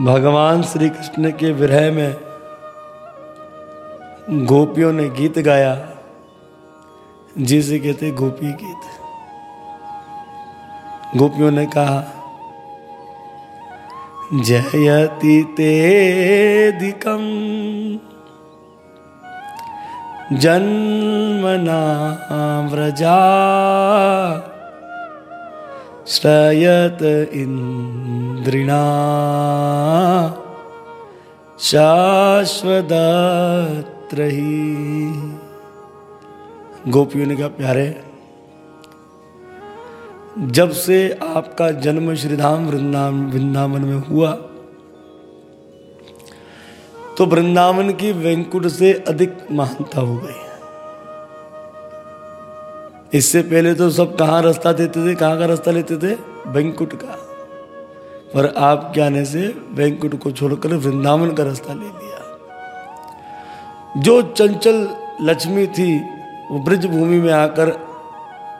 भगवान श्री कृष्ण के विरह में गोपियों ने गीत गाया। जिसे कहते, गोपी गीत। गोपियों ने कहा, जयति तेदिकम जन्मना व्रजा श्रयत इंद्रिणा शाश्वत रही गोपियों ने कहा, प्यारे, जब से आपका जन्म श्रीधाम वृंदावन वृंदावन में हुआ तो वृंदावन की वेंकुट से अधिक महानता हो गई। इससे पहले तो सब कहाँ रास्ता देते थे कहाँ का रास्ता लेते थे? वेंकुट का। पर आप के आने से वेंकुट को छोड़कर वृंदावन का रास्ता ले लिया। जो चंचल लक्ष्मी थी वो ब्रज भूमि में आकर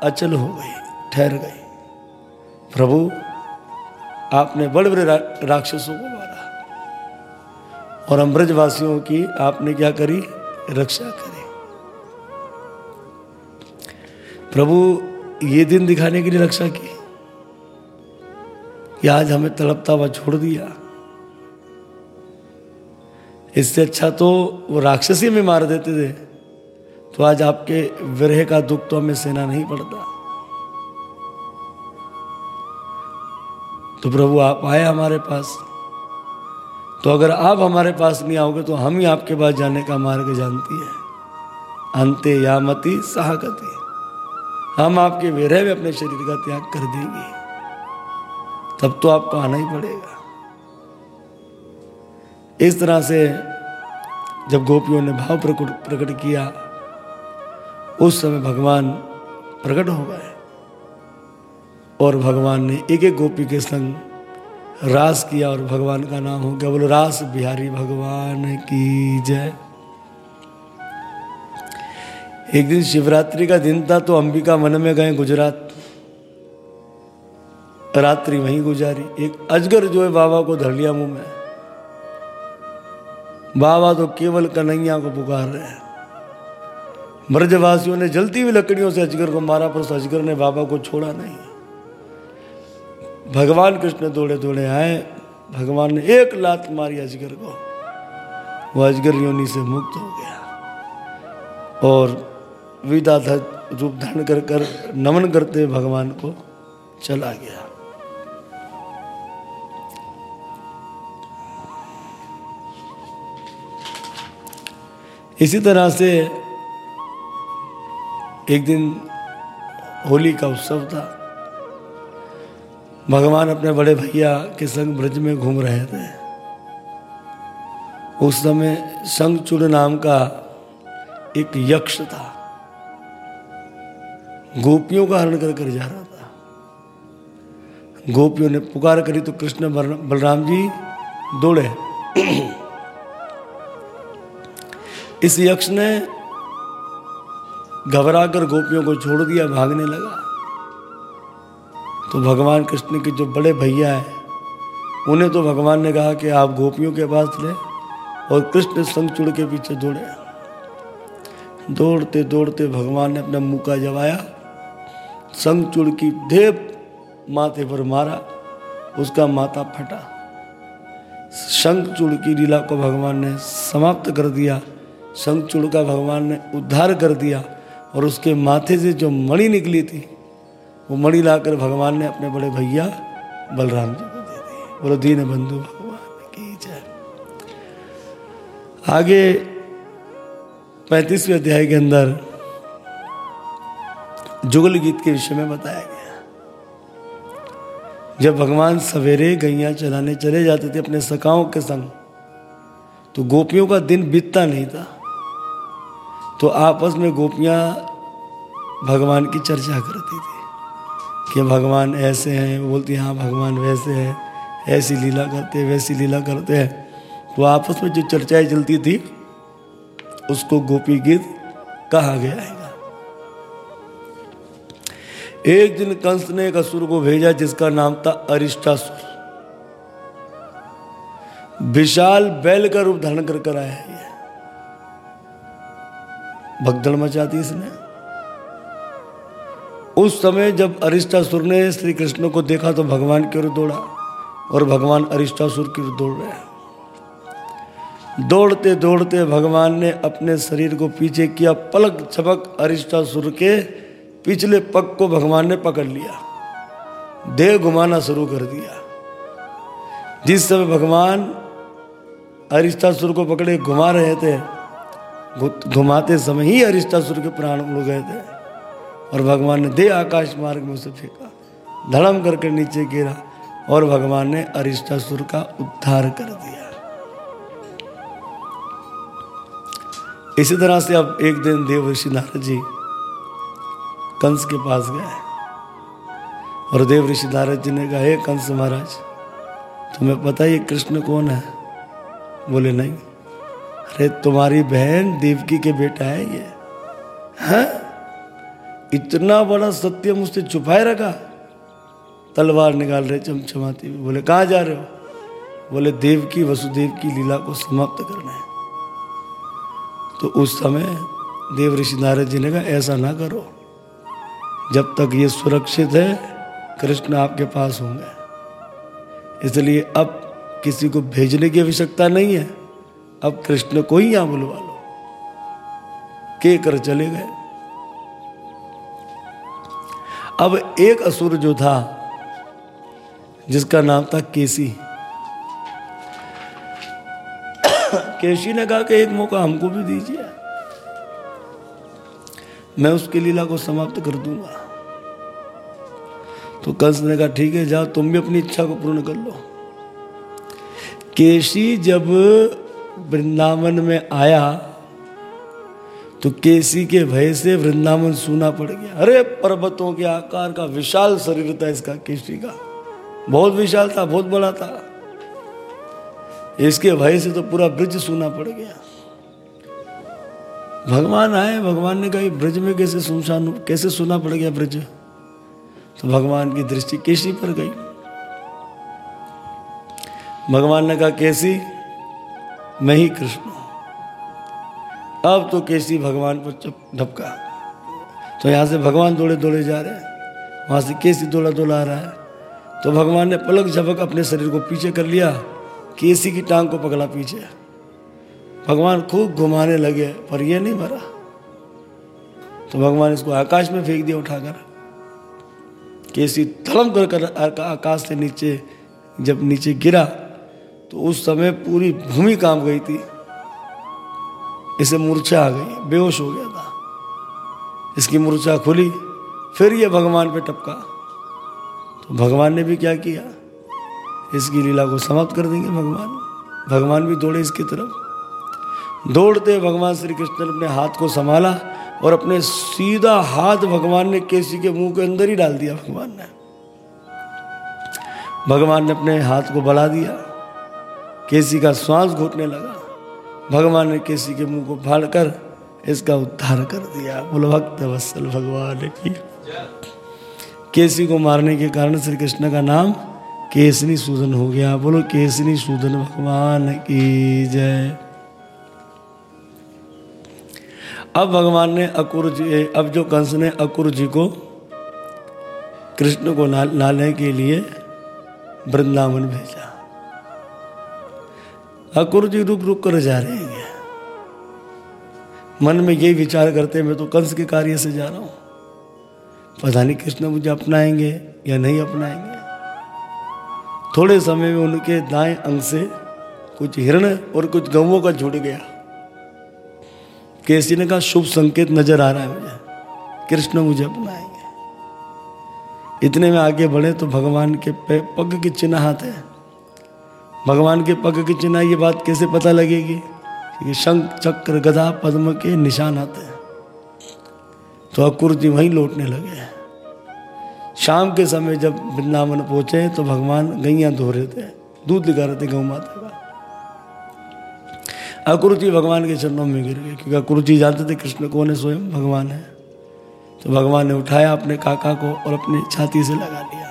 अचल हो गई ठहर गई। प्रभु आपने बड़े बड़े रा, राक्षसों को मारा। और हम ब्रजवासियों की आपने क्या करी? रक्षा करी। प्रभु, ये दिन दिखाने के लिए रक्षा की। कि आज हमें तड़पता हुआ छोड़ दिया। इससे अच्छा तो वो राक्षसी में मार देते थे। तो आज आपके विरह का दुख तो हमें सहना नहीं पड़ता। तो प्रभु, आप आए हमारे पास। तो अगर आप हमारे पास नहीं आओगे तो हम ही आपके पास जाने का मार्ग जानती है। अंते यामति सहागति। हम आपके विरह में अपने शरीर का त्याग कर देंगे। तब तो आपको आना ही पड़ेगा। इस तरह से जब गोपियों ने भाव प्रकट प्रकट किया, उस समय भगवान प्रकट हो गए। और भगवान ने एक एक गोपी के संग रास किया और भगवान का नाम हो गया बोलो, रास बिहारी भगवान की जय। एक दिन शिवरात्रि का दिन था तो अंबिका मन में गए गुजरात। रात्रि वहीं गुजारी। एक अजगर जो है बाबा को धर लिया मुँह में। बाबा तो केवल कन्हैया को पुकार रहे हैं। ब्रजवासियों ने जलती हुई लकड़ियों से अजगर को मारा, पर उस अजगर ने बाबा को छोड़ा नहीं। भगवान कृष्ण दौड़े दौड़े आए। भगवान ने एक लात मारी अजगर को। वो अजगर योनि से मुक्त हो गया। और विदा रूप धारण कर कर नमन करते भगवान को चला गया। इसी तरह से एक दिन होली का उत्सव था। भगवान अपने बड़े भैया के संग ब्रज में घूम रहे थे। उस समय संगचूड़ नाम का एक यक्ष था। गोपियों का हरण कर कर जा रहा था। गोपियों ने पुकार करी तो कृष्ण बलराम जी दौड़े। इस यक्ष ने घबराकर गोपियों को छोड़ दिया, भागने लगा। तो भगवान कृष्ण के जो बड़े भैया हैं, उन्हें तो भगवान ने कहा कि आप गोपियों के पास ले और कृष्ण संगचुड़ के पीछे दौड़े। दौड़ते दौड़ते भगवान ने अपना मुका जवाया संगचुड़ की ढेप माथे पर मारा, उसका माथा फटा। शंखचूड़ की लीला को भगवान ने समाप्त कर दिया। शंखचूड़ का भगवान ने उद्धार कर दिया और उसके माथे से जो मणि निकली थी, वो मणि लाकर भगवान ने अपने बड़े भैया बलराम जी को दे दी। बोलो, दीन बंधु, भगवान की जय। आगे पैंतीसवें अध्याय के अंदर जुगल गीत के विषय में बताया गया। जब भगवान सवेरे गैया चलाने चले जाते थे अपने सकाओं के संग तो गोपियों का दिन बीतता नहीं था। तो आपस में गोपियाँ भगवान की चर्चा करती थी कि भगवान ऐसे हैं बोलती हाँ भगवान वैसे हैं, ऐसी लीला करते हैं वैसी लीला करते हैं। तो आपस में जो चर्चाएँ चलती थी, उसको गोपी गीत कहा गया है। एक दिन कंस ने एक असुर को भेजा जिसका नाम था अरिष्टासुर। विशाल बैल का रूप धारण कर कर आया है। भगदड़ मचा दी इसने। उस समय जब अरिष्टासुर ने श्री कृष्ण को देखा तो भगवान की ओर दौड़ा और भगवान अरिष्टासुर की ओर दौड़ रहे दौड़ते दौड़ते भगवान ने अपने शरीर को पीछे किया, पलक चपक अरिष्टासुर के पिछले पग को भगवान ने पकड़ लिया। देह घुमाना शुरू कर दिया। जिस समय भगवान अरिष्टासुर को पकड़े, घुमा रहे थे घुमाते समय ही अरिष्टासुर के प्राण उड़ गए थे और भगवान ने देह आकाश मार्ग में उसे फेंका, धड़म करके नीचे गिरा और भगवान ने अरिष्टासुर का उद्धार कर दिया। इसी तरह से अब एक दिन देव ऋषि नारद जी कंस के पास गए। और देव ऋषि नारद जी ने कहा, हे कंस महाराज, तुम्हें पता ये कृष्ण कौन है? बोले, नहीं। अरे, तुम्हारी बहन देवकी के बेटा है ये। है? इतना बड़ा सत्य मुझसे छुपाए रखा। तलवार निकाल रहे चमचमाती हुई बोले, कहा जा रहे हो? बोले देव की वसुदेव की लीला को समाप्त करना है। तो उस समय देव ऋषि नारद जी ने कहा, ऐसा ना करो। जब तक ये सुरक्षित है, कृष्ण आपके पास होंगे। इसलिए अब किसी को भेजने की आवश्यकता नहीं है। अब कृष्ण को ही यहाँ बुलवा लो। के कर चले गए। अब एक असुर जो था, जिसका नाम था केसी। केशी ने कहा कि एक मौका हमको भी दीजिए। मैं उसकी लीला को समाप्त कर दूँगा। तो कंस ने कहा, ठीक है, जाओ, तुम भी अपनी इच्छा को पूर्ण कर लो। केसी जब वृंदावन में आया तो केसी के भय से वृंदावन सूना पड़ गया। अरे, पर्वतों के आकार का विशाल शरीर था इसका, केसी का। बहुत विशाल था, बहुत बड़ा था। इसके भय से तो पूरा ब्रिज सुना पड़ गया। भगवान आए, भगवान ने कहा ब्रज में कैसे सुनसान, कैसे सुना पड़ गया ब्रज? तो भगवान की दृष्टि केसी पर गई। भगवान ने कहा, कैसी, मैं ही कृष्ण अब तो केसी भगवान पर चुप, धपका। तो यहाँ से भगवान दौड़े दौड़े जा रहे हैं। वहाँ से केसी दौड़ा दौड़ा आ रहा है। तो भगवान ने पलक झपक अपने शरीर को पीछे कर लिया। केसी की टांग को पकड़ा पीछे। भगवान खूब घुमाने लगे, पर ये नहीं मरा। तो भगवान इसको आकाश में फेंक दिया उठाकर केसी धड़म कर कर आकाश से नीचे जब नीचे गिरा तो उस समय पूरी भूमि काम गई थी। इसे मूर्छा आ गई, बेहोश हो गया था। इसकी मूर्छा खुली, फिर ये भगवान पे टपका। तो भगवान ने भी क्या किया? इसकी लीला को समाप्त कर देंगे भगवान। भगवान भी दौड़े इसकी तरफ़। दौड़ते भगवान श्री कृष्ण ने अपने हाथ को संभाला और अपने सीधा हाथ भगवान ने केसी के मुँह के अंदर ही डाल दिया भगवान ने। भगवान ने अपने हाथ को बढ़ा दिया। केसी का श्वास घुटने लगा। भगवान ने केसी के मुँह को फाड़कर इसका उद्धार कर दिया। बोलो, भक्त वत्सल भगवान की। केसी को मारने के कारण श्री कृष्ण का नाम केसनी सूदन हो गया। बोलो केसनी सूदन भगवान की जय। अब भगवान ने अकुर जी अब जो कंस ने अकुर जी को कृष्ण को लाने के लिए वृंदावन भेजा। अकुर जी रुक रुक कर जा रहे हैं। मन में यही विचार करते मैं तो कंस के कार्य से जा रहा हूँ। पता नहीं कृष्ण मुझे अपनाएँगे या नहीं अपनाएँगे। थोड़े समय में उनके दाएँ अंग से कुछ हिरण और कुछ गवों का जुड़ गया। केसी ने कहा, शुभ संकेत नज़र आ रहा है मुझे। कृष्ण मुझे अपनाएँगे इतने में आगे बढ़े तो भगवान के पग की चिन्ह हाथ है। भगवान के पग की चिन्ह, ये बात कैसे पता लगेगी? कि शंख, चक्र, गदा, पद्म के निशान आते हैं। तो अकुर जी वहीं लौटने लगे शाम के समय जब वृंदावन पहुँचे तो भगवान गैया धो रहे थे। दूध दिखा रहे थे गौ माता का। अकुरुचि भगवान के चरणों में गिर गए क्योंकि अकुरुचि जानते थे कृष्ण कौन है, स्वयं भगवान है। तो भगवान ने उठाया अपने काका को और अपनी छाती से लगा लिया।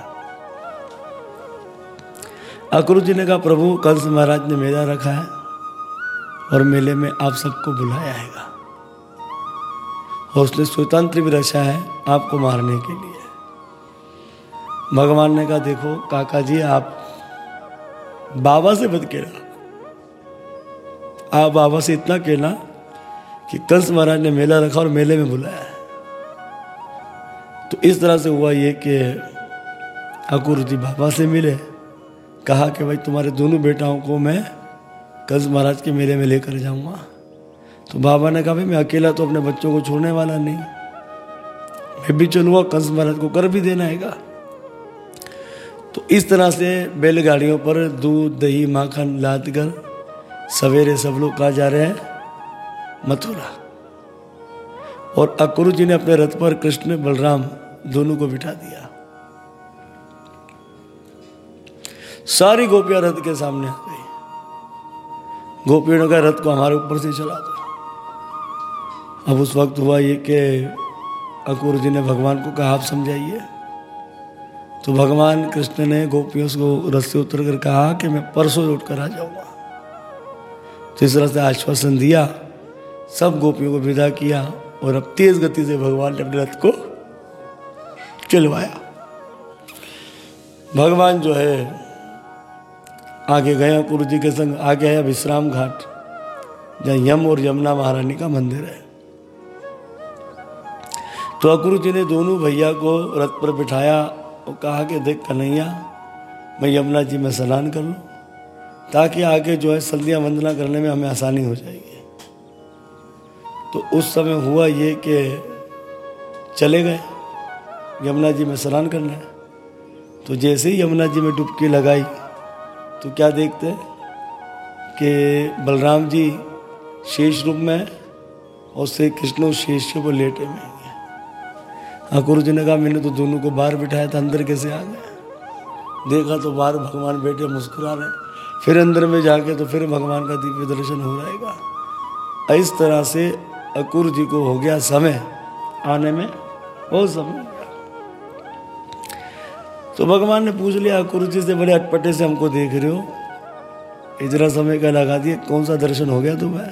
अक्रूर जी ने कहा, प्रभु कंस महाराज ने मेला रखा है और मेले में आप सबको बुलाया है और उसने स्वतंत्र भी रचा है आपको मारने के लिए। भगवान ने कहा, देखो, काका जी, आप बाबा से मत कहना आप बाबा से इतना कहना कि कंस महाराज ने मेला रखा और मेले में बुलाया। तो इस तरह से हुआ ये कि अकुर जी बाबा से मिले, कहा कि भाई तुम्हारे दोनों बेटाओं को मैं कंस महाराज के मेले में लेकर जाऊँगा। तो बाबा ने कहा, भाई मैं अकेला तो अपने बच्चों को छोड़ने वाला नहीं। मैं भी चलूँगा, कंस महाराज को कर भी देना है तो इस तरह से बैलगाड़ियों पर दूध, दही, माखन लाद कर सवेरे सब लोग कहा जा रहे हैं, मथुरा। और अक्रू जी ने अपने रथ पर कृष्ण, बलराम दोनों को बिठा दिया। सारी गोपियाँ रथ के सामने आ गई। गोपियों का रथ को हमारे ऊपर से चला दो। अब उस वक्त हुआ ये कि अकूर जी ने भगवान को कहा, आप समझाइए। तो भगवान कृष्ण ने गोपियों को रथ से उतर कर कहा कि मैं परसों उठ कर आ जाऊँगा। तो इस तरह से आश्वासन दिया, सब गोपियों को विदा किया और अब तेज गति से भगवान ने अपने रथ को चलवाया। भगवान जो है, आगे गया, गुरु जी के संग आगे आया, विश्राम घाट, जहाँ यम और यमुना महारानी का मंदिर है। तो अकुरु जी ने दोनों भैया को रथ पर बिठाया और कहा कि, देख कन्हैया, मैं यमुना जी में स्नान कर लूँ। ताकि आगे जो है संध्या वंदना करने में हमें आसानी हो जाएगी। तो उस समय हुआ ये कि चले गए, यमुना जी में स्नान करने। तो जैसे ही यमुना जी में डुबकी लगाई तो क्या देखते हैं कि बलराम जी शेष रूप में और श्री कृष्ण शेष को लेटे में हाँ। गुरु जी ने कहा, मैंने तो दोनों को बाहर बिठाया था, अंदर कैसे आ गए? देखा तो बाहर भगवान बैठे मुस्कुरा रहे। फिर अंदर में जाके तो फिर भगवान का दिव्य दर्शन हो जाएगा। इस तरह से अकुर जी को हो गया समय। आने में बहुत समय तो भगवान ने पूछ लिया अकुर जी से बड़े अटपटे से हमको देख रहे हो। इतना समय का लगा दिए, कौन सा दर्शन हो गया तुम्हें?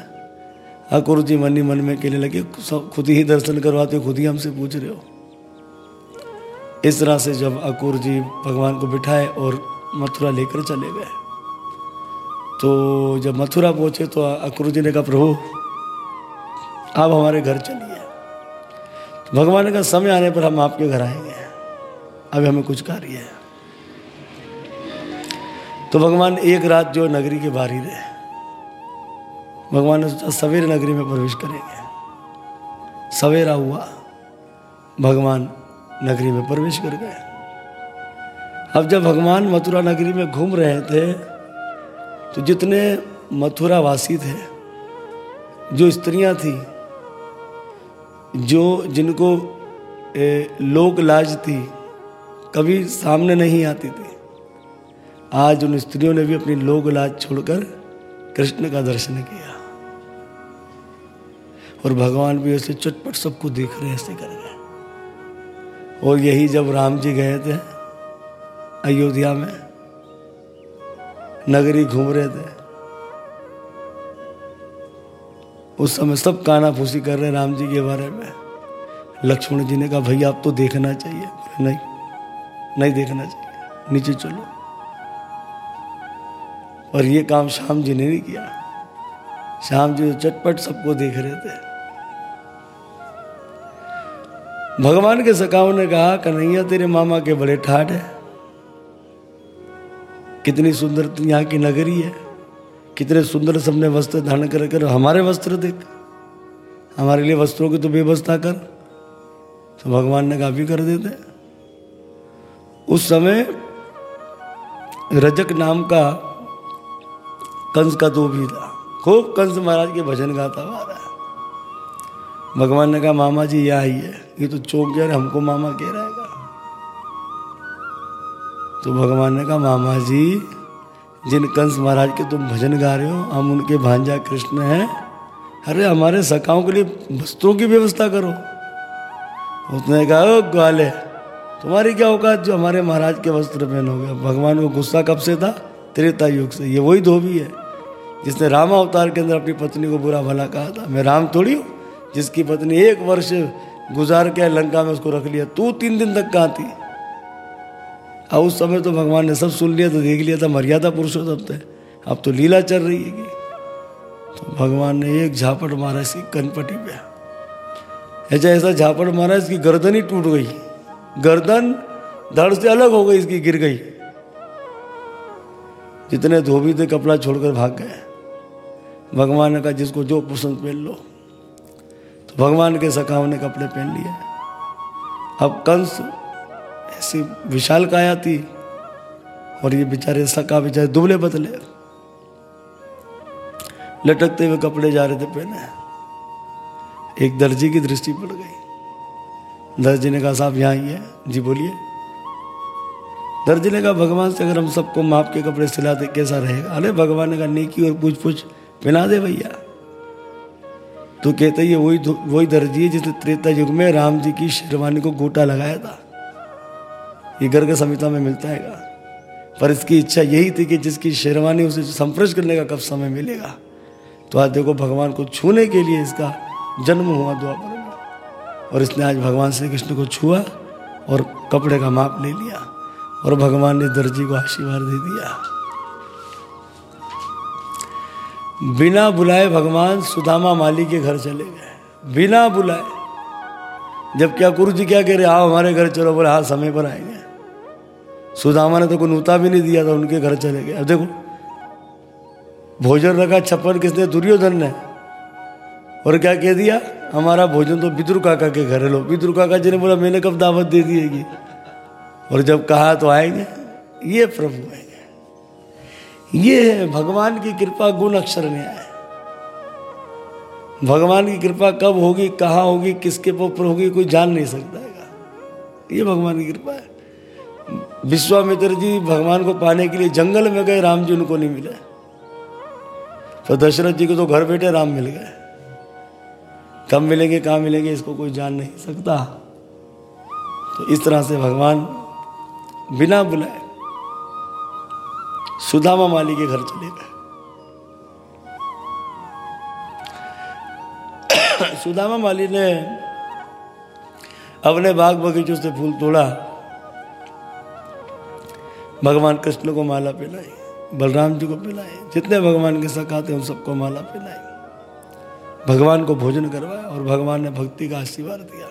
अकुर जी मन ही मन में कहने लगे खुद ही दर्शन करवाते हो, खुद ही हमसे पूछ रहे हो। इस तरह से जब अकुर जी भगवान को बिठाए और मथुरा लेकर चले गए। तो जब मथुरा पहुँचे तो अकूर जी ने कहा, प्रभु, आप हमारे घर चलिए। तो भगवान का समय आने पर हम आपके घर आएँगे। अभी हमें कुछ कार्य है। तो भगवान एक रात जो नगरी के बाहर ही रहे। भगवान ने सोचा, सवेरे नगरी में प्रवेश करेंगे। सवेरा हुआ, भगवान नगरी में प्रवेश कर गए। अब जब भगवान मथुरा नगरी में घूम रहे थे तो जितने मथुरा वासी थे, जो स्त्रियाँ थी, जो जिनको लोक लाज थी, कभी सामने नहीं आती थी, आज उन स्त्रियों ने भी अपनी लोक लाज छोड़कर कृष्ण का दर्शन किया। और भगवान भी ऐसे चटपट सबको देख रहे ऐसे कर गए और यही जब राम जी गए थे अयोध्या में नगरी घूम रहे थे। उस समय सब काना फूसी कर रहे राम जी के बारे में। लक्ष्मण जी ने कहा भैया आप तो देखना चाहिए। नहीं नहीं देखना चाहिए। नीचे चलो। और ये काम श्याम जी ने नहीं किया। श्याम जी तो चटपट सबको देख रहे थे। भगवान के सकाओं ने कहा, कन्हैया, तेरे मामा के बड़े ठाट है। कितनी सुंदर यहाँ की नगरी है। कितने सुंदर सबने वस्त्र धारण कर कर हमारे वस्त्र देख। हमारे लिए वस्त्रों की तो व्यवस्था कर। तो भगवान ने काफ़ी कर देते। उस समय रजक नाम का कंस का तो भी था। खूब कंस महाराज के भजन गाता हुआ रहा भगवान ने कहा, मामा जी, यह है ये तो चौक रहे हमको मामा कह रहेगा तो भगवान ने कहा, मामा जी, जिन कंस महाराज के तुम भजन गा रहे हो, हम उनके भांजा कृष्ण हैं। अरे, हमारे सखाओं के लिए वस्त्रों की व्यवस्था करो। उसने कहा, ओ ग्वाले, तुम्हारी क्या औकात जो हमारे महाराज के वस्त्र पहनोगे? भगवान को गुस्सा कब से था? त्रेता युग से। ये वही धोबी है, जिसने राम अवतार के अंदर अपनी पत्नी को बुरा भला कहा था। मैं राम थोड़ी हूँ, जिसकी पत्नी एक वर्ष गुजार के लंका में उसको रख लिया। तू तीन दिन तक कहाँ थी? अब उस समय तो भगवान ने सब सुन लिया तो देख लिया था, मर्यादा पुरुषोत्तम थे अब तो लीला चल रही है तो भगवान ने एक झापट मारा इसकी कनपटी पे। ऐसा ऐसा झापट मारा, इसकी गर्दन ही टूट गई। गर्दन धड़ से अलग हो गई, इसकी गिर गई। जितने धोबी थे, कपड़ा छोड़कर भाग गए। भगवान ने कहा, जिसको जो पसंद पहन लो। तो भगवान के सखाओं ने कपड़े पहन लिए। अब कंस ऐसी विशाल काया थी और ये बेचारे सका बेचारे दुबले पतले लटकते हुए कपड़े जा रहे थे पहने। एक दर्जी की दृष्टि पड़ गई। दर्जी ने कहा, साहब, यहाँ ही है। जी, बोलिए। दर्जी ने कहा, भगवान से अगर हम सबको माप के कपड़े सिलाते, कैसा रहेगा? अरे, भगवान ने कहा, नेकी और पूछ पूछ पहना दे भैया। तो कहते, ये वही वही दर्जी है जिसने त्रेता युग में राम जी की शेरवानी को गोटा लगाया था। ये गर्ग संहिता में मिलता है पर इसकी इच्छा यही थी कि जिसकी शेरवानी उसे संप्रश करने का कब समय मिलेगा। तो आज देखो भगवान को छूने के लिए इसका जन्म हुआ द्वापर में और इसने आज भगवान श्री कृष्ण को छुआ और कपड़े का माप ले लिया और भगवान ने दर्जी को आशीर्वाद दे दिया। बिना बुलाए भगवान सुदामा माली के घर चले गए। बिना बुलाए। जब क्या गुरु जी क्या कह रहे, आओ हमारे घर चलो, बोले हाँ समय पर आएँगे। सुदामा ने तो कोई नूता भी नहीं दिया था, उनके घर चले गए। अब देखो, भोजन रखा, छप्पन किसने? दुर्योधन ने। और क्या कह दिया? हमारा भोजन तो बिद्रु काका के घर है लो बिद्रु काका जी ने बोला, मैंने कब दावत दे दी है और जब कहा तो आएँगे। ये प्रभु आएँगे। ये है भगवान की कृपा गुण अक्षर में आए। भगवान की कृपा कब होगी, कहाँ होगी, किसके ऊपर होगी, कोई जान नहीं सकता है ये भगवान की कृपा है। विश्वामित्र जी भगवान को पाने के लिए जंगल में गए, राम जी उनको नहीं मिले। तो दशरथ जी को तो घर बैठे राम मिल गए। कब मिलेंगे, कहाँ मिलेंगे, इसको कोई जान नहीं सकता। तो इस तरह से भगवान बिना बुलाए सुदामा माली के घर चले गए। सुदामा माली ने अपने बाग बगीचों से फूल तोड़ा। भगवान कृष्ण को माला पिलाई, बलराम जी को पिलाई, जितने भगवान के सखा थे उन सबको माला पिलाई। भगवान को भोजन करवाया और भगवान ने भक्ति का आशीर्वाद दिया।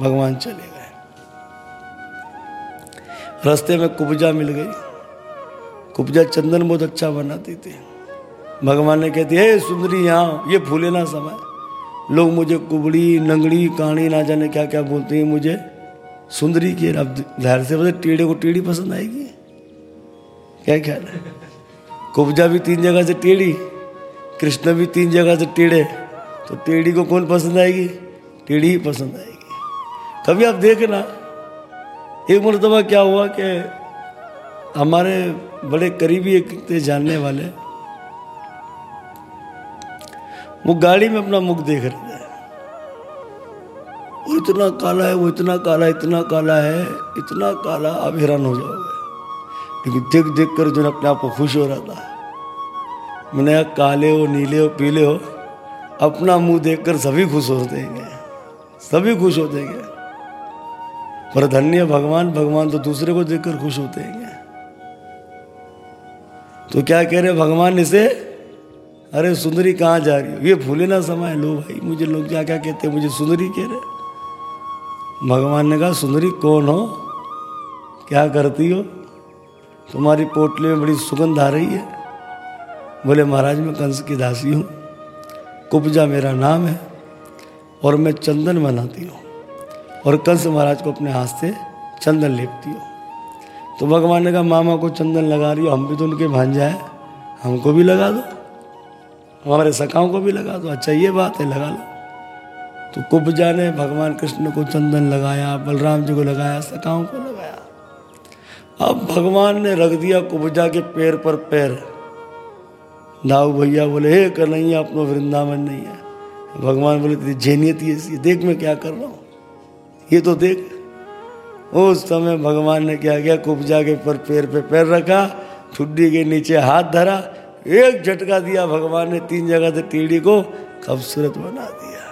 भगवान चले गए। रास्ते में कुब्जा मिल गई। कुब्जा चंदन बहुत अच्छा बनाती थी। भगवान ने कहती, है सुंदरी यहाँ, ये फूले ना समय। लोग मुझे कुबड़ी, नंगड़ी काणी ना जाने क्या क्या बोलते हैं मुझे। सुंदरी की अब ज़ाहिर से बोले टेढ़े को टीढ़ी पसंद आएगी। क्या ख्याल है? कुब्जा भी तीन जगह से टेढ़ी, कृष्ण भी तीन जगह से टेढ़े तो टेढ़ी को कौन पसंद आएगी? टेढ़ी ही पसंद आएगी। कभी आप देखना एक मरतबा क्या हुआ कि हमारे बड़े करीबी एक थे जानने वाले, वो गाड़ी में अपना मुख देख रहे थे। वो इतना काला है, वो इतना काला इतना काला है, इतना काला, आप हैरान हो जाओगे। लेकिन देख देख कर जो अपने आप को खुश हो रहा था। मैंने काले हो, नीले हो, पीले हो, अपना मुँह देखकर सभी खुश हैं सभी खुश हैं पर धन्य भगवान भगवान तो दूसरे को देखकर खुश होते हैं। तो क्या कह रहे भगवान इसे, अरे सुंदरी कहाँ जा रही हो? ये भूले ना समय लो भाई, मुझे लोग क्या क्या कहते मुझे सुंदरी कह रहे भगवान ने कहा, सुंदरी कौन हो? क्या करती हो? तुम्हारी पोटली में बड़ी सुगंध आ रही है। बोले, महाराज, मैं कंस की दासी हूँ। कुब्जा मेरा नाम है और मैं चंदन बनाती हूँ और कंस महाराज को अपने हाथ से चंदन लेपती हूँ। तो भगवान ने कहा, मामा को चंदन लगा रही हो हम भी तो उनके भांजा है। हमको भी लगा दो, हमारे सखाओं को भी लगा दो। अच्छा ये बात है, लगा लो। तो कुब्जा ने भगवान कृष्ण को चंदन लगाया, बलराम जी को लगाया, सखाओं को। अब भगवान ने रख दिया कुबजा के पैर पर पैर। दाऊ भैया बोले, हे कन्हैया, अपनो वृंदावन नहीं है। भगवान बोले, तेरी जेनियत ही ऐसी देख मैं क्या कर रहा हूँ। ये तो देख। उस समय भगवान ने क्या किया, कुब्जा के पर पैर पे पैर रखा ठुड्डी के नीचे हाथ धरा, एक झटका दिया भगवान ने, तीन जगह से टीढ़ी को खूबसूरत बना दिया।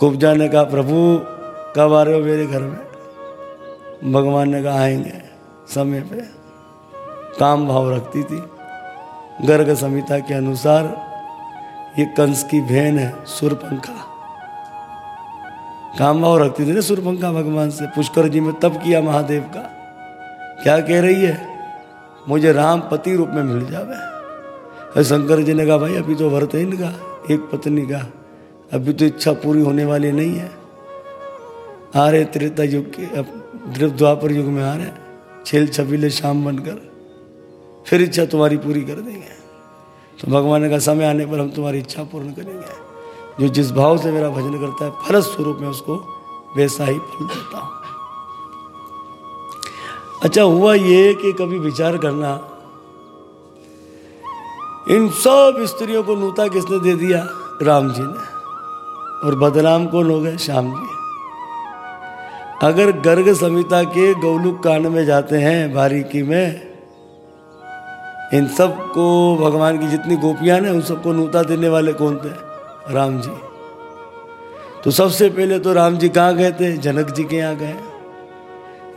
कुबजा ने कहा, प्रभु, कब आ रहे हो मेरे घर में? भगवान ने कहा, आएँगे। समय पे काम भाव रखती थी। गर्ग संहिता के अनुसार ये कंस की बहन है सुरपंखा काम भाव रखती थी ना सुरपंखा भगवान से। पुष्कर जी में तब किया महादेव का। क्या कह रही है? मुझे राम पति रूप में मिल जावे। अरे शंकर जी ने कहा, भाई, अभी तो व्रत है इनका। एक पत्नी का। अभी तो इच्छा पूरी होने वाली नहीं है। आ रहे त्रेता युग के अब द्वापर युग में आ रहे छेल छबीले शाम बनकर फिर इच्छा तुम्हारी पूरी कर देंगे। तो भगवान का समय आने पर हम तुम्हारी इच्छा पूर्ण करेंगे। जो जिस भाव से मेरा भजन करता है फल स्वरूप में उसको वैसा ही फल देता हूँ। अच्छा हुआ ये कि कभी विचार करना, इन सब स्त्रियों को नूता किसने दे दिया? राम जी ने। और बदनाम कौन हो गए? श्याम जी। अगर गर्ग संहिता के गौलुक कांड में जाते हैं बारीकी में, इन सबको भगवान की जितनी गोपियाँ ने उन सबको नूता देने वाले कौन थे? राम जी। तो सबसे पहले तो राम जी कहाँ गए थे? जनक जी के यहाँ गए।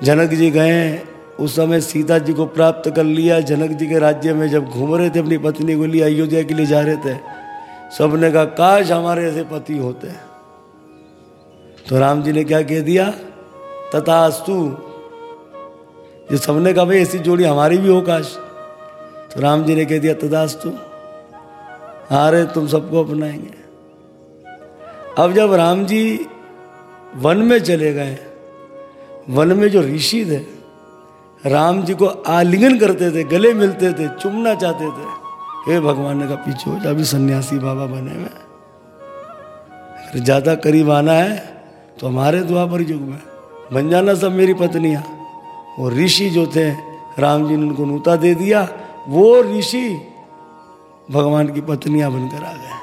जनक जी गए, उस समय सीता जी को प्राप्त कर लिया। जनक जी के राज्य में जब घूम रहे थे, अपनी पत्नी को लिए अयोध्या के लिए जा रहे थे, सबने कहा, काश हमारे ऐसे पति होते। तो राम जी ने क्या कह दिया? तथास्तु। ये सबने कहा, भाई, ऐसी जोड़ी हमारी भी हो, काश। तो राम जी ने कह दिया तदास्तु आ रहे तुम सबको अपनाएँगे। अब जब राम जी वन में चले गए, वन में जो ऋषि थे, राम जी को आलिंगन करते थे, गले मिलते थे, चुमना चाहते थे, हे भगवान ने कहा, पीछे हो जा, अभी सन्यासी बाबा बने में अगर ज़्यादा करीब आना है तो हमारे द्वापर युग में बन जाना सब मेरी पत्नियाँ। और ऋषि जो थे, राम जी ने उनको नूता दे दिया। वो ऋषि भगवान की पत्नियाँ बनकर आ गए।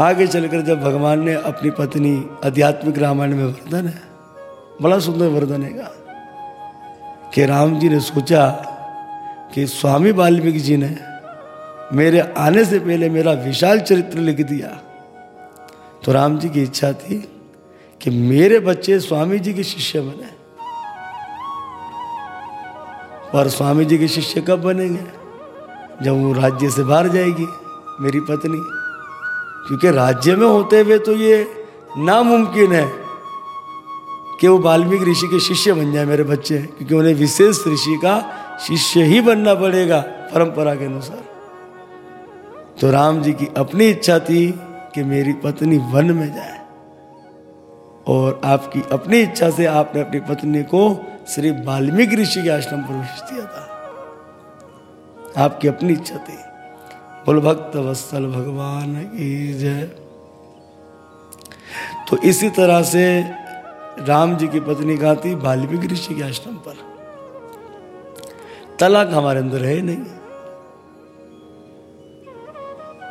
आगे चलकर जब भगवान ने अपनी पत्नी आध्यात्मिक रामायण में वर्धन है, बड़ा सुंदर वर्धन है कि राम जी ने सोचा कि स्वामी वाल्मीकि जी ने मेरे आने से पहले मेरा विशाल चरित्र लिख दिया। तो राम जी की इच्छा थी कि मेरे बच्चे स्वामी जी के शिष्य बने। और स्वामी जी के शिष्य कब बनेंगे? जब वो राज्य से बाहर जाएगी, मेरी पत्नी। क्योंकि राज्य में होते हुए तो ये नामुमकिन है कि वो वाल्मीकि ऋषि के शिष्य बन जाए मेरे बच्चे, क्योंकि उन्हें विशेष ऋषि का शिष्य ही बनना पड़ेगा परंपरा के अनुसार। तो राम जी की अपनी इच्छा थी कि मेरी पत्नी वन में जाए। और आपकी अपनी इच्छा से आपने अपनी पत्नी को श्री वाल्मीकि ऋषि के आश्रम प्रवेश दिया था। आपकी अपनी इच्छा थी। बोल, भक्त वत्सल भगवान की जय। तो इसी तरह से राम जी की पत्नी कहा थी वाल्मीकि ऋषि के आश्रम पर। तलाक हमारे अंदर है नहीं।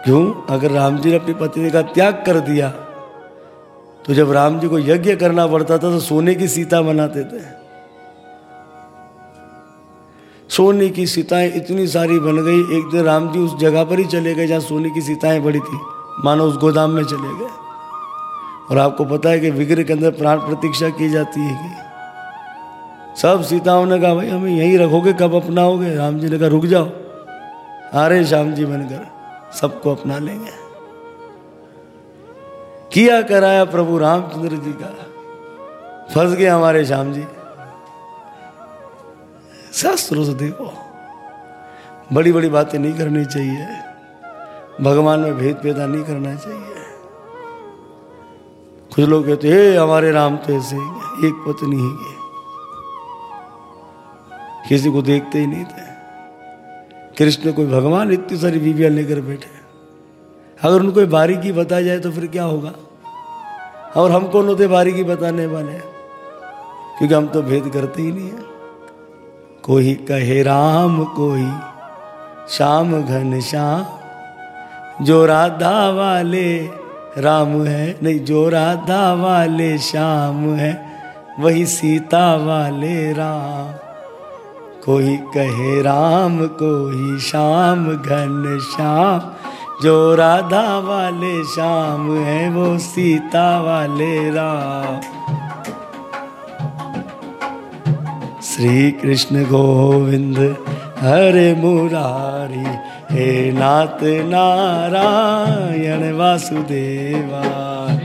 क्यों? अगर राम जी ने अपनी पत्नी का त्याग कर दिया तो जब राम जी को यज्ञ करना पड़ता था तो सोने की सीता बनाते थे। सोने की सीताएँ इतनी सारी बन गई, एक दिन राम जी उस जगह पर ही चले गए जहाँ सोने की सीताएँ बड़ी थी। मानो उस गोदाम में चले गए। और आपको पता है कि विग्रह के अंदर प्राण प्रतीक्षा की जाती है कि सब सीताओं ने कहा, भाई, हमें यहीं रखोगे, कब अपनाओगे? राम जी ने कहा, रुक जाओ, आ रहे श्याम जी बनकर, सबको अपना लेंगे। किया कराया प्रभु रामचंद्र जी का। फंस गए हमारे श्याम जी। शास्त्रों से देखो बड़ी बड़ी बातें नहीं करनी चाहिए। भगवान में भेद पैदा नहीं करना चाहिए। कुछ लोग कहते, हे, हमारे राम तो ऐसे एक पत्नी ही है। किसी को देखते ही नहीं थे। कृष्ण कोई भगवान इतनी सारी बीबियाँ लेकर बैठे अगर उनको बारीकी बताया जाए तो फिर क्या होगा? और हम कौन होते बारीकी बताने वाले क्योंकि हम तो भेद करते ही नहीं है। कोई कहे राम, कोई श्याम घन श्याम, जो राधा वाले राम है, नहीं, जो राधा वाले श्याम है, वही सीता वाले राम। कोई कहे राम, कोई श्याम घन श्याम जो राधा वाले श्याम है, वो सीता वाले राम। श्री कृष्ण गोविंद, हरे मुरारी, हे नाथ नारायण वासुदेवा।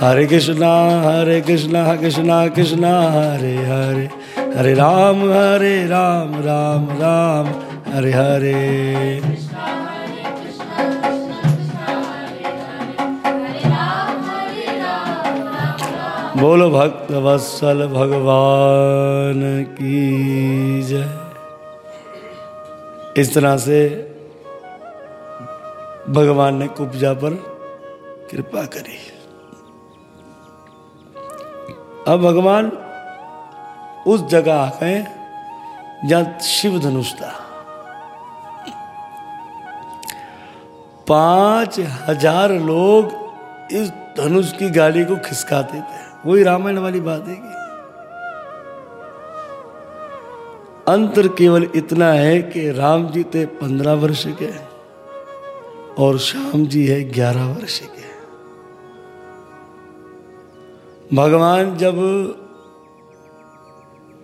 हरे कृष्णा हरे कृष्णा कृष्णा कृष्णा हरे हरे हरे राम हरे राम राम राम हरे हरे बोलो भक्त वत्सल भगवान की जय। इस तरह से भगवान ने कुब्जा पर कृपा करी। अब भगवान उस जगह आ गए जहाँ शिव धनुष था। पाँच हज़ार लोग इस धनुष की गाड़ी को खिसकाते थे। वही रामायण वाली बात है कि अंतर केवल इतना है कि राम जी थे पंद्रह वर्ष के और श्याम जी है ग्यारह वर्ष के। भगवान जब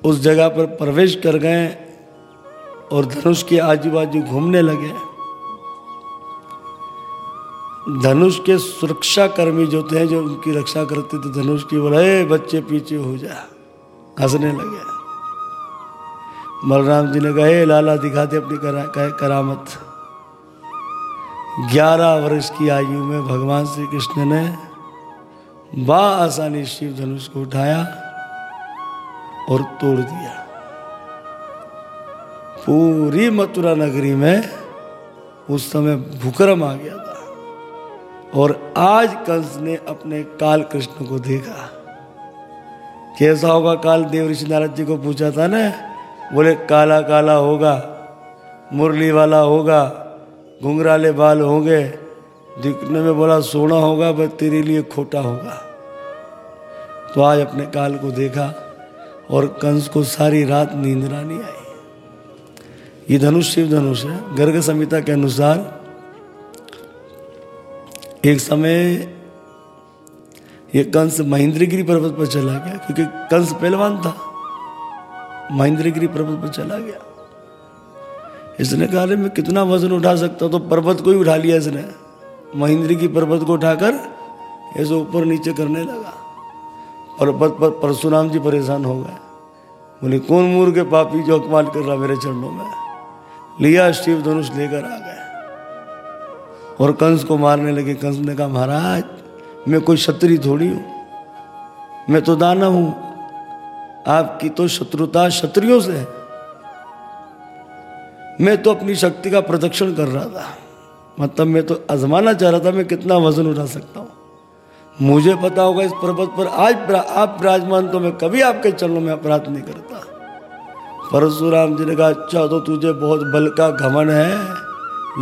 उस जगह पर प्रवेश कर गए और धनुष के आजू बाजू घूमने लगे धनुष के सुरक्षा कर्मी जो थे जो उनकी रक्षा करते थे धनुष की बोले बच्चे पीछे हो जा। हंसने लगे। बलराम जी ने कहे लाला दिखा दिखाते अपनी करा, करामत। ग्यारह वर्ष की आयु में भगवान श्री कृष्ण ने आसानी शिव धनुष को उठाया और तोड़ दिया। पूरी मथुरा नगरी में उस समय भूकरम आ गया था और आज कंस ने अपने काल कृष्ण को देखा। कैसा होगा, काल देव ऋषि नारद जी को पूछा था ना, बोले काला काला होगा, मुरली वाला होगा, घुंघराले बाल होंगे दिखने में बोला, सोना होगा पर तेरे लिए खोटा होगा। तो आज अपने काल को देखा और कंस को सारी रात नींदरा नहीं आई। ये धनुष शिव धनुष है। गर्ग संहिता के अनुसार एक समय ये कंस महेंद्रगिरी पर्वत पर चला गया, क्योंकि कंस पहलवान था। महेंद्रगिरी पर्वत पर चला गया। इसने कहा मैं कितना वज़न उठा सकता तो पर्वत को ही उठा लिया इसने। महेंद्र की पर्वत को उठाकर ऐसे ऊपर नीचे करने लगा। पर्वत पर परशुराम जी परेशान हो गए। बोले, कौन मूर के पापी जो अकमाल कर रहा मेरे चरणों में? लिया शिव धनुष लेकर आ गए। और कंस को मारने लगे। कंस ने कहा, महाराज, मैं कोई क्षत्रिय थोड़ी हूँ। मैं तो दानव हूँ। आपकी तो शत्रुता क्षत्रियों से है। मैं तो अपनी शक्ति का प्रदक्षिण कर रहा था। मतलब मैं तो आजमाना चाह रहा था मैं कितना वज़न उठा सकता हूँ। मुझे पता होगा इस पर्वत पर आज आप विराजमान तो मैं कभी आपके चरणों में अपराध नहीं करता। परशुराम जी ने कहा अच्छा तो तुझे बहुत बल का घमन है।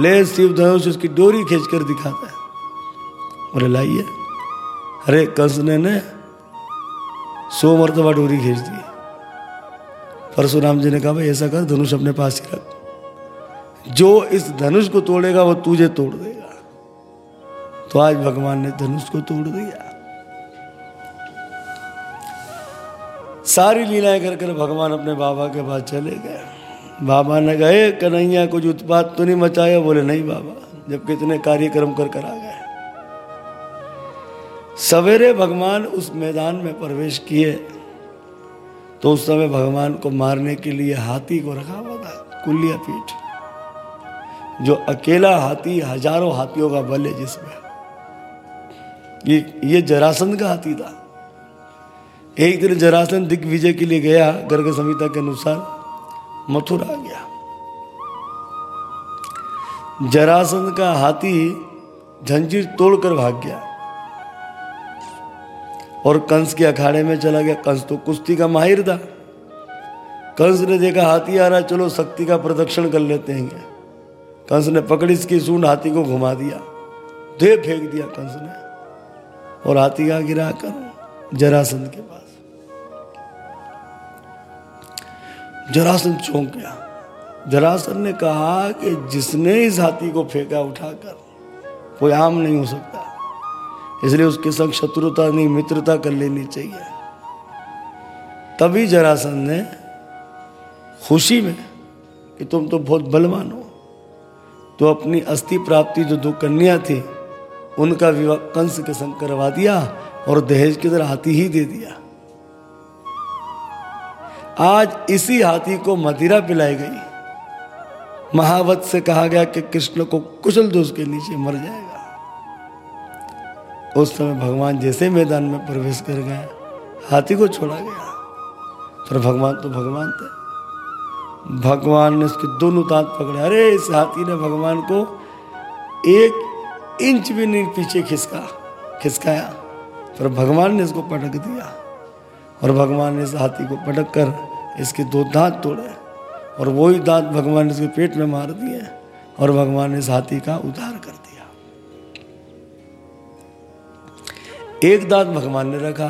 ले शिव धनुष, उसकी डोरी खींच कर दिखाता है। बोले, लाइए। अरे कंस ने ने सो मरतबा डोरी खींच दी। परशुराम जी ने कहा, भाई, ऐसा कर, धनुष अपने पास ही रख। जो इस धनुष को तोड़ेगा, वो तुझे तोड़ देगा। तो आज भगवान ने धनुष को तोड़ दिया। सारी लीलाएँ कर कर भगवान अपने बाबा के पास चले गए। बाबा ने गए कन्हैया, कुछ उत्पात तो नहीं मचाया? बोले, नहीं बाबा जब कितने कार्यक्रम कर कर आ गए। सवेरे भगवान उस मैदान में प्रवेश किए। तो उस समय भगवान को मारने के लिए हाथी को रखा हुआ था कुलिया पीठ जो अकेला हाथी हज़ारों हाथियों का बल है जिसमें। ये ये जरासंध का हाथी था। एक दिन जरासंध दिग्विजय के लिए गया, गर्ग संहिता के अनुसार, मथुरा गया। जरासंध का हाथी झंझीर तोड़कर भाग गया और कंस के अखाड़े में चला गया। कंस तो कुश्ती का माहिर था। कंस ने देखा, हाथी आ रहा चलो, शक्ति का प्रदक्षिण कर लेते हैं। कंस ने पकड़ी इसकी सूंड, हाथी को घुमा दिया। दे फेंक दिया कंस ने और हाथी का गिरा कर जरासंध के पास। जरासंध चौंक गया। जरासंध ने कहा कि जिसने इस हाथी को फेंका उठाकर, कोई आम नहीं हो सकता। इसलिए उसके संग शत्रुता नहीं, मित्रता कर लेनी चाहिए। तभी जरासंध ने खुशी में कि तुम तो बहुत बलवान हो। तो अपनी अस्थि प्राप्ति जो दो कन्या थी, उनका विवाह कंस के संग करवा दिया और दहेज की तरह हाथी ही दे दिया। आज इसी हाथी को मदिरा पिलाई गई। महावत से कहा गया कि कृष्ण को कुशल दोष के नीचे मर जाएगा। उस समय भगवान जैसे मैदान में प्रवेश कर गए, हाथी को छोड़ा गया। पर भगवान तो भगवान थे। भगवान ने उसके दोनों दांत पकड़े। अरे, इस हाथी ने भगवान को एक इंच भी नहीं पीछे खिसका, खिसकाया। पर भगवान ने इसको पटक दिया और भगवान ने इस हाथी को पटक कर इसके दो दांत तोड़े और वही दांत भगवान ने इसके पेट में मार दिए और भगवान ने इस हाथी का उद्धार कर दिया। एक दांत भगवान ने रखा,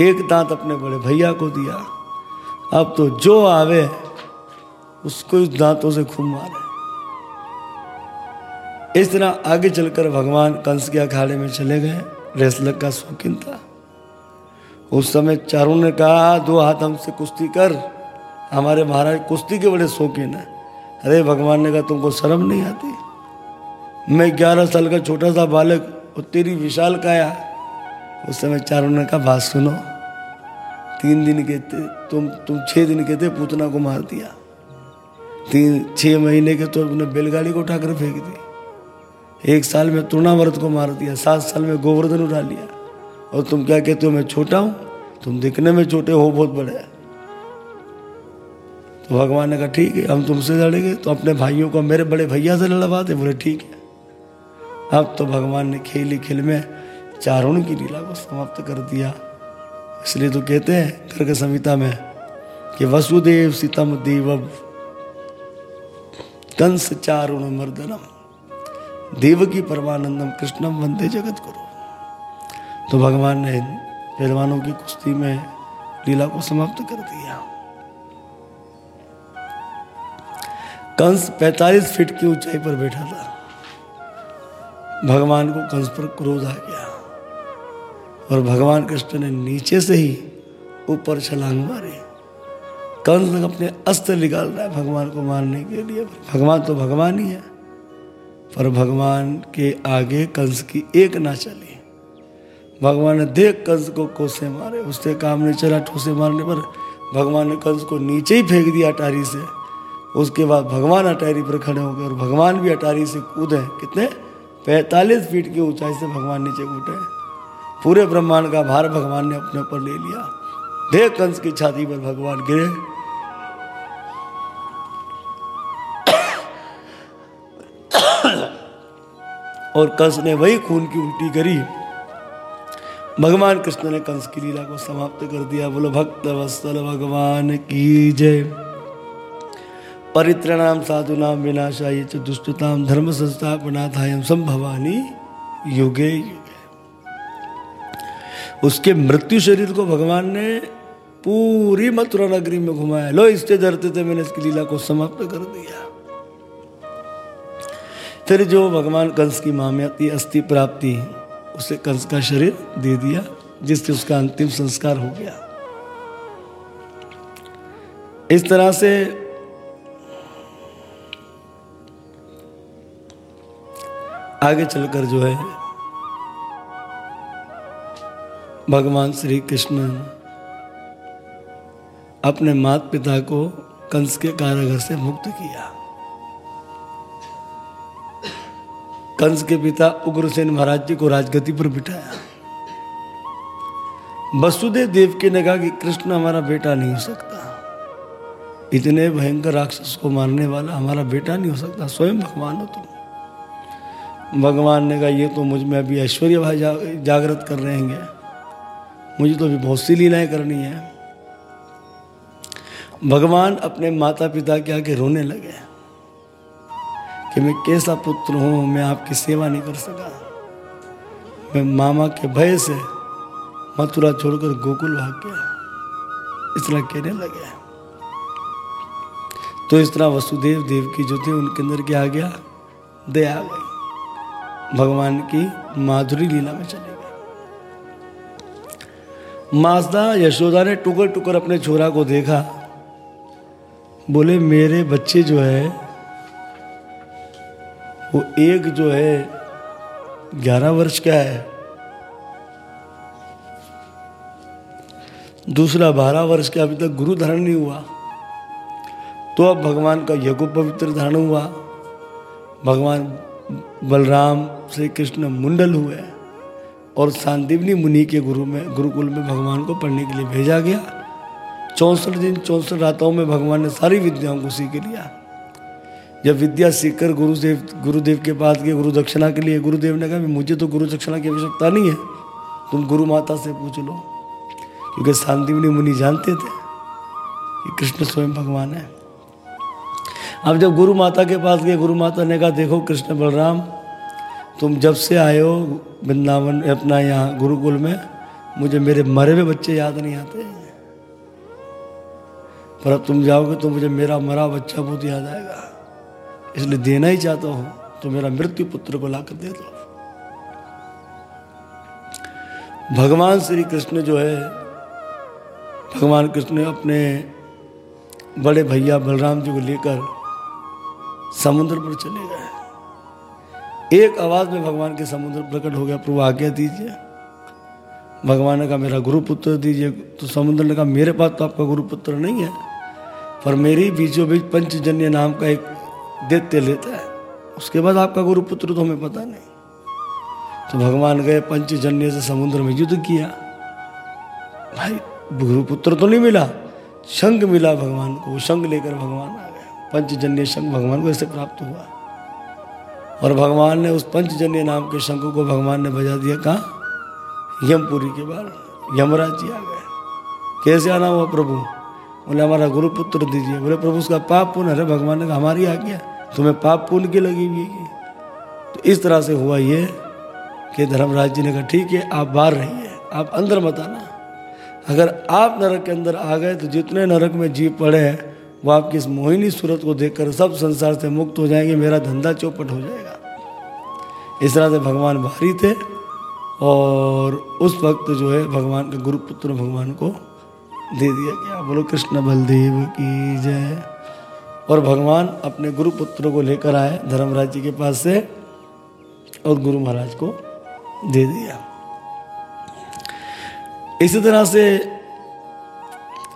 एक दांत अपने बड़े भैया को दिया अब तो जो आवे, उसको इस दांतों से खूब मारे। इस तरह आगे चलकर भगवान कंस के अखाड़े में चले गए। रेसलक का शौकीन था। उस समय चारों ने कहा, दो हाथ हमसे कुश्ती कर। हमारे महाराज कुश्ती के बड़े शौकीन है। अरे, भगवान ने कहा, तुमको शर्म नहीं आती? मैं ग्यारह साल का छोटा सा बालक और तेरी विशाल काया। उस समय चारों ने कहा, बात सुनो। तीन दिन के थे, तुम तुम छह दिन के थे, पूतना को मार दिया। तीन, छह महीने के तो अपने बैलगाड़ी को उठाकर फेंक दी। एक साल में तृणाव्रत को मार दिया, सात साल में गोवर्धन उठा लिया। और तुम क्या कहते हो, मैं छोटा हूँ? तुम दिखने में छोटे हो, बहुत बड़े तो भगवान ने कहा, ठीक है, हम तुमसे लड़ेंगे तो अपने भाइयों को मेरे बड़े भैया से लड़वा दे। बोले, ठीक है। अब तो भगवान ने खेली खेल में चारों की लीला को समाप्त कर दिया। इसलिए तो कहते हैं गर्ग संहिता में कि वसुदेव सीतम देव कंस चारुण मर्दनम देव की परमानंदम कृष्णम वंदे जगत गुरु। तो भगवान ने पहलवानों की कुश्ती में लीला को समाप्त कर दिया। कंस 45 फीट की ऊंचाई पर बैठा था। भगवान को कंस पर क्रोध आ गया। और भगवान कृष्ण ने नीचे से ही ऊपर छलांग मारी। कंस अपने अस्त्र निकाल रहा है भगवान को मारने के लिए। भगवान तो भगवान ही है, पर भगवान के आगे कंस की एक ना चली। भगवान ने देख कंस को कोसे मारे उससे काम नहीं चला ठोसे मारने पर भगवान ने कंस को नीचे ही फेंक दिया अटारी से। उसके बाद भगवान अटारी पर खड़े हो गए और भगवान भी अटारी से कूदे। कितने? पैतालीस फीट की ऊंचाई से भगवान नीचे कूटे पूरे ब्रह्मांड का भार भगवान ने अपने ऊपर ले लिया। देख कंस की छाती पर भगवान गिरे। और कंस ने वही खून की उल्टी करी। भगवान कृष्ण ने कंस की लीला को समाप्त कर दिया। बोलो, भक्त वत्सल भगवान की जय। परित्रणाम साधुनाम विनाशाय च दुष्टताम धर्म संस्थापनाथायम संभवानी युगे युगे। उसके मृत्यु शरीर को भगवान ने पूरी मथुरा नगरी में घुमाया। लो, इससे डरते थे मैंने इसकी लीला को समाप्त कर दिया। फिर जो भगवान कंस की माम्याती अस्थि प्राप्ति, उसे कंस का शरीर दे दिया, जिससे उसका अंतिम संस्कार हो गया। इस तरह से आगे चलकर जो है भगवान श्री कृष्ण अपने माता पिता को कंस के कारागर से मुक्त किया। कंस के पिता उग्रसेन महाराज जी को राजगति पर बिठाया। वसुदेव देव की ने कहा कि कृष्ण हमारा बेटा नहीं हो सकता। इतने भयंकर राक्षस को मारने वाला हमारा बेटा नहीं हो सकता, स्वयं भगवान हो तुम। भगवान ने कहा, ये तो मुझमें अभी ऐश्वर्य भाई जागृत कर रहे हैं मुझे तो अभी बहुत सी लीलाएँ करनी है। भगवान अपने माता पिता के आगे रोने लगे कि मैं कैसा पुत्र हूँ, मैं आपकी सेवा नहीं कर सका। मैं मामा के भय से मथुरा छोड़कर गोकुल भाग गया। इस तरह कहने लगे तो इस तरह वसुदेव देव की जो थे उनके अंदर क्या आ गया, दया आ गई। भगवान की माधुरी लीला में चले मासदा यशोदा ने टुकर टुकर अपने छोरा को देखा। बोले, मेरे बच्चे जो है, वो एक जो है, ग्यारह वर्ष का है। दूसरा बारह वर्ष का अभी तक गुरु धारण नहीं हुआ। तो अब भगवान का यज्ञ पवित्र धारण हुआ। भगवान बलराम श्री कृष्ण मुंडल हुए और सांदीवनी मुनि के गुरु में, गुरुकुल में भगवान को पढ़ने के लिए भेजा गया। चौंसठ दिन, चौंसठ रातों में भगवान ने सारी विद्याओं को सीख लिया। जब विद्या सीखकर गुरुदेव गुरुदेव के पास गए, गुरु दक्षिणा के लिए, गुरुदेव ने कहा मुझे तो गुरु दक्षिणा की आवश्यकता नहीं है। तुम गुरु माता से पूछ लो। क्योंकि शांतिवनी मुनि जानते थे कि कृष्ण स्वयं भगवान है। अब जब गुरु माता के पास गए, गुरु माता ने कहा, देखो कृष्ण बलराम, तुम जब से आए हो वृंदावन अपना यहाँ गुरुकुल में, मुझे मेरे मरे हुए बच्चे याद नहीं आते। पर अब तुम जाओगे तो मुझे मेरा मरा बच्चा बहुत याद आएगा। इसलिए देना ही चाहता हूँ तो मेरा मृत्यु पुत्र को लाकर दे दो। भगवान श्री कृष्ण जो है, भगवान कृष्ण ने अपने बड़े भैया बलराम जी को लेकर समुद्र पर चले गए। एक आवाज़ में भगवान के समुद्र प्रकट हो गया, प्रभु आज्ञा दीजिए। भगवान ने कहा, मेरा गुरुपुत्र दीजिए। तो समुद्र ने कहा, मेरे पास तो आपका गुरुपुत्र नहीं है, पर मेरी बीचों बीच पंचजन्य नाम का एक दैत्य लेता है। उसके बाद आपका गुरुपुत्र तो हमें पता नहीं। तो भगवान गए, पंचजन्य से समुद्र में युद्ध किया। भाई, गुरुपुत्र तो नहीं मिला, शंख मिला भगवान को शंख लेकर भगवान आ गए। पंचजन्य शंख भगवान को ऐसे प्राप्त हुआ। और भगवान ने उस पंचजन्य नाम के शंख को भगवान ने बजा दिया, कहा, यमपुरी के बाद यमराज जी आ गए। कैसे आना हुआ प्रभु? बोले, हमारा गुरुपुत्र दीजिए। बोले, प्रभु, उसका पाप पुण्य है। भगवान ने कहा, हमारी आ गया तुम्हें पाप पुण्य की लगी हुई है। तो इस तरह से हुआ ये कि धर्मराज जी ने कहा, ठीक है, आप बाहर रहिए, आप अंदर मत आना। अगर आप नरक के अंदर आ गए तो जितने नरक में जीव पड़े हैं वो आपकी इस मोहिनी सूरत को देखकर सब संसार से मुक्त हो जाएँगे, मेरा धंधा चौपट हो जाएगा। इस तरह से भगवान भारी थे और उस वक्त जो है भगवान के गुरुपुत्र भगवान को दे दिया गया। बोलो, कृष्ण बलदेव की जय। और भगवान अपने गुरुपुत्र को लेकर आए धर्मराज जी के पास से और गुरु महाराज को दे दिया। इसी तरह से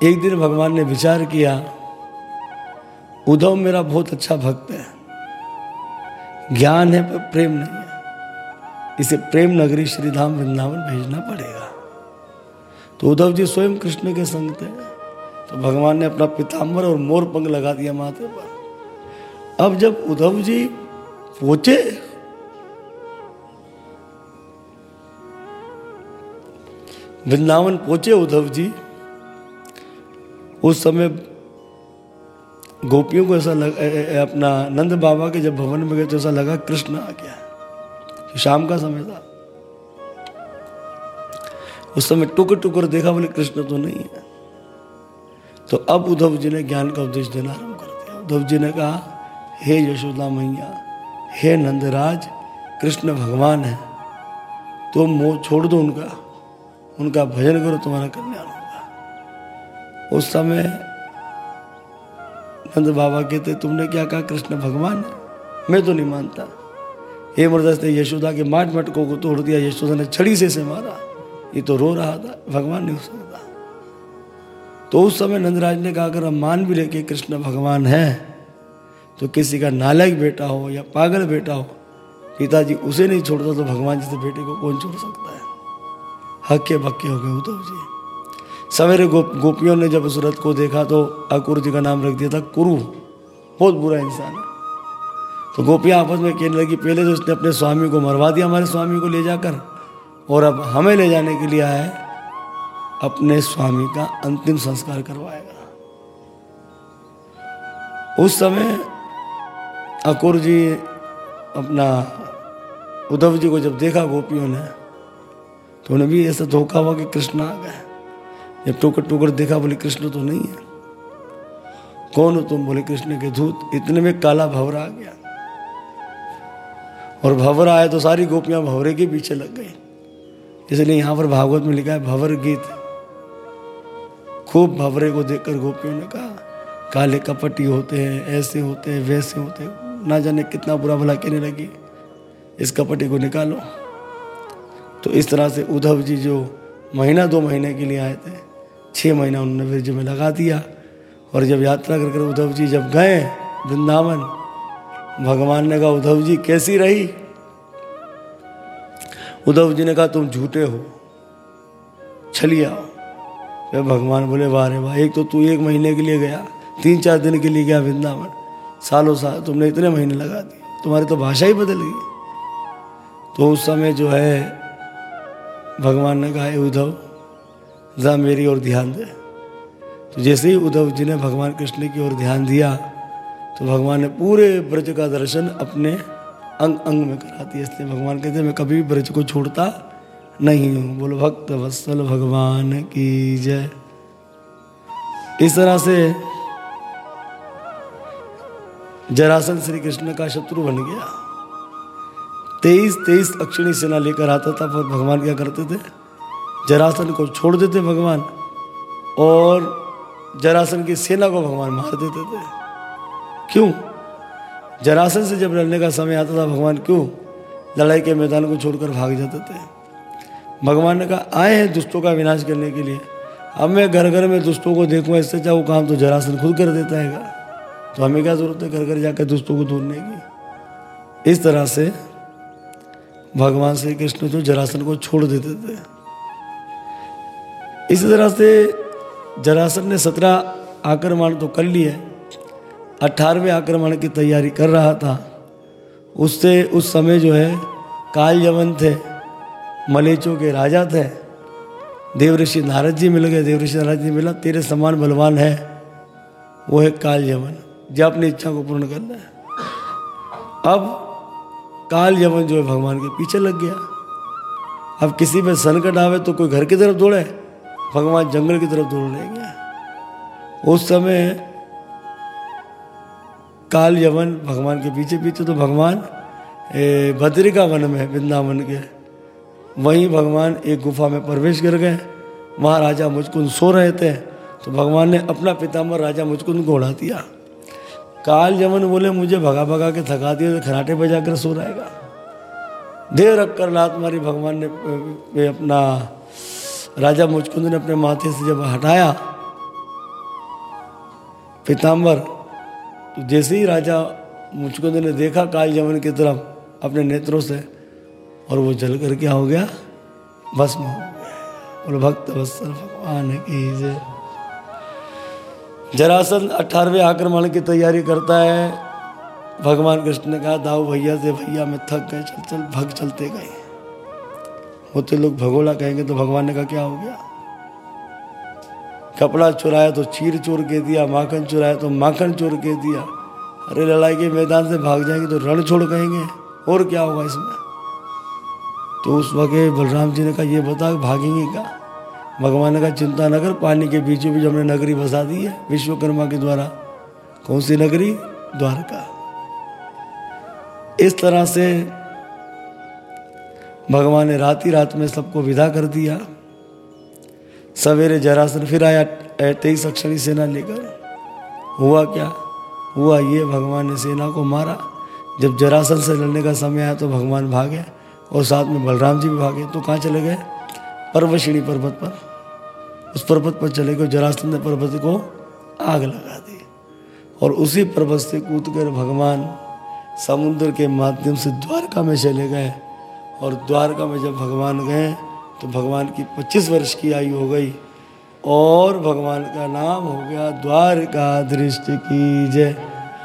एक दिन भगवान ने विचार किया उद्धव मेरा बहुत अच्छा भक्त है। ज्ञान है पर प्रेम नहीं है। इसे प्रेम नगरी श्रीधाम वृंदावन भेजना पड़ेगा। तो उद्धव जी स्वयं कृष्ण के संग थे तो भगवान ने अपना पिताम्बर और मोर पंख लगा दिया माथे पर। अब जब उद्धव जी पहुँचे, वृंदावन पहुँचे उद्धव जी, उस समय गोपियों को ऐसा लग अपना नंद बाबा के जब भवन में गए तो ऐसा लगा कृष्ण आ गया। शाम का समय था। उस समय टुकर टुकर देखा, बोले, कृष्ण तो नहीं है। तो अब उद्धव जी ने ज्ञान का उपदेश देना आरंभ कर दिया। उद्धव जी ने कहा, हे यशोदा मैया, हे नंदराज, कृष्ण भगवान है। तो मोह छोड़ दो उनका। उनका भजन करो, तुम्हारा कल्याण होगा। उस समय नंद बाबा कहते, तुमने क्या कहा, कृष्ण भगवान? मैं तो नहीं मानता। हे मृदस ने यशोदा के माट मटकों को तोड़ दिया, यशोदा ने छड़ी से से मारा। ये तो रो रहा था, भगवान नहीं हो सकता। तो उस समय नंदराज ने कहा, अगर हम मान भी ले कि कृष्ण भगवान है तो किसी का नालायक बेटा हो या पागल बेटा हो, पिताजी उसे नहीं छोड़ता तो भगवान जैसे बेटे को कौन छोड़ सकता है? हक्के बक्के हो गए उद्धव जी। सवेरे गोप, गोपियों ने जब उस रथ को देखा तो अकुर जी का नाम रख दिया था कुरु। बहुत बुरा इंसान है। तो गोपियाँ आपस में कहने लगी, पहले तो उसने अपने स्वामी को मरवा दिया, हमारे स्वामी को ले जाकर। और अब हमें ले जाने के लिए आया है, अपने स्वामी का अंतिम संस्कार करवाएगा। उस समय अकुर जी अपना उद्धव जी को जब देखा गोपियों ने तो उन्हें भी ऐसा धोखा हुआ कि कृष्ण आ गए। जब टोकर टोकर देखा बोले, कृष्ण तो नहीं है। कौन हो तुम? बोले, कृष्ण के दूत, इतने में काला भवरा आ गया। और भवरा आया तो सारी गोपियाँ भवरे के पीछे लग गई। इसलिए यहाँ पर भागवत में लिखा है, भवर गीत खूब भवरे को देखकर गोपियों ने कहा, काले कपटी होते हैं, ऐसे होते हैं, वैसे होते हैं। ना जाने कितना बुरा भला कहने लगी। इस कपटी को निकालो। तो इस तरह से उद्धव जी जो महीना दो महीने के लिए आए थे छः महीना उन्होंने ब्रज में लगा दिया। और जब यात्रा कर कर उद्धव जी जब गए वृंदावन, भगवान ने कहा, उद्धव जी, कैसी रही? उद्धव जी ने कहा, तुम झूठे हो। आओ। फिर भगवान बोले, वाह रे वाह, एक तो तू एक महीने के लिए गया, तीन चार दिन के लिए गया वृंदावन। सालों साल तुमने इतने महीने लगा दिए, तुम्हारी तो भाषा ही बदल गई। तो उस समय जो है, भगवान ने कहा उद्धव जा मेरी ओर ध्यान दे। तो जैसे ही उद्धव जी ने भगवान कृष्ण की ओर ध्यान दिया तो भगवान ने पूरे ब्रज का दर्शन अपने अंग अंग में करा दिया। इसलिए भगवान कहते मैं कभी भी ब्रज को छोड़ता नहीं हूँ। बोलो, भक्त वत्सल भगवान की जय। इस तरह से जरासन श्री कृष्ण का शत्रु बन गया। तेईस तेईस अक्षिणी सेना लेकर आता था, पर भगवान क्या करते थे? जरासन को छोड़ देते भगवान, और जरासन की सेना को भगवान मार देते थे। क्यों? जरासन से जब लड़ने का समय आता था, भगवान क्यों लड़ाई के मैदान को छोड़कर भाग जाते थे? भगवान ने कहा, आए हैं दुष्टों का विनाश करने के लिए। अब मैं घर घर में दुष्टों को देखूँ इससे चाहे वो काम तो जरासन खुद कर देता है। तो हमें क्या ज़रूरत है घर घर जाकर दुष्टों को ढूँढने की? इस तरह से भगवान श्री कृष्ण जो जरासन को छोड़ देते थे इसी तरह से जरासन ने सत्रह आक्रमण तो कर लिए। अठारहवें आक्रमण की तैयारी कर रहा था। उससे उस समय जो है, काल यवन थे, मलेचों के राजा थे। देवऋषि नारद जी मिल गए। देवऋषि नारद जी मिला तेरे समान बलवान है, वो है काल यवन जो अपनी इच्छा को पूर्ण करना है अब काल यवन जो है, भगवान के पीछे लग गया। अब किसी में संकट आवे तो कोई घर की तरफ़ दौड़े। भगवान जंगल की तरफ़ दौड़ गया उस समय काल यवन भगवान के पीछे पीछे तो भगवान बद्रिका वन में, वृंदावन के। वहीं भगवान एक गुफा में प्रवेश कर गए। वहाँ राजा मुचकुंद सो रहे थे। तो भगवान ने अपना पितामह राजा मुचकुंद को उड़ा दिया। काल यमन बोले, मुझे भगा भगा के थका दिया तो खराटे पे जाकर सो रहेगा। देर रख कर लात मारी भगवान ने अपना राजा मुचकुंद ने अपने माथे से जब हटाया पीताम्बर तो जैसे ही राजा मुचकुंद ने देखा काल यमन की तरफ़ अपने नेत्रों से, और वो जल कर क्या हो गया? भस्म हो और भक्त वत्सल, भगवान की जय। जरासन अठारहवें आक्रमण की तैयारी करता है। भगवान कृष्ण ने कहा, दाऊ भैया से भैया, मैं थक गए, चल चल, भग चलते गए। होते लोग भगोला कहेंगे तो भगवान ने कहा, क्या हो गया? कपड़ा चुराया तो चीर चोर के दिया, माखन चुराया तो माखन चोर के दिया। अरे लड़ाई के मैदान से भाग जाएँगे तो रण छोड़ कहेंगे, और क्या होगा इसमें? तो उस वक्त बलराम जी ने कहा, ये बता, भागेंगे क्या? भगवान ने कहा, चिंता न कर, पानी के बीचों बीच हमने नगरी बसा दी है, विश्वकर्मा के द्वारा। कौन सी नगरी? द्वारका। इस तरह से भगवान ने रात ही रात में सबको विदा कर दिया। सवेरे जरासन फिर आया तेईस अक्षरी सेना लेकर। हुआ क्या? हुआ ये, भगवान ने सेना को मारा। जब जरासन से लड़ने का समय आया तो भगवान भागे और साथ में बलराम जी भी भागे। तो कहाँ चले गए? पर्वशिणी पर्वत पर। उस पर्वत पर चले गए। जरासन ने पर्वत को आग लगा दी और उसी पर्वत से कूद कर भगवान समुद्र के माध्यम से द्वारका में चले गए। और द्वारका में जब भगवान गए तो भगवान की 25 वर्ष की आयु हो गई और भगवान का नाम हो गया द्वारका दृष्टि की जय।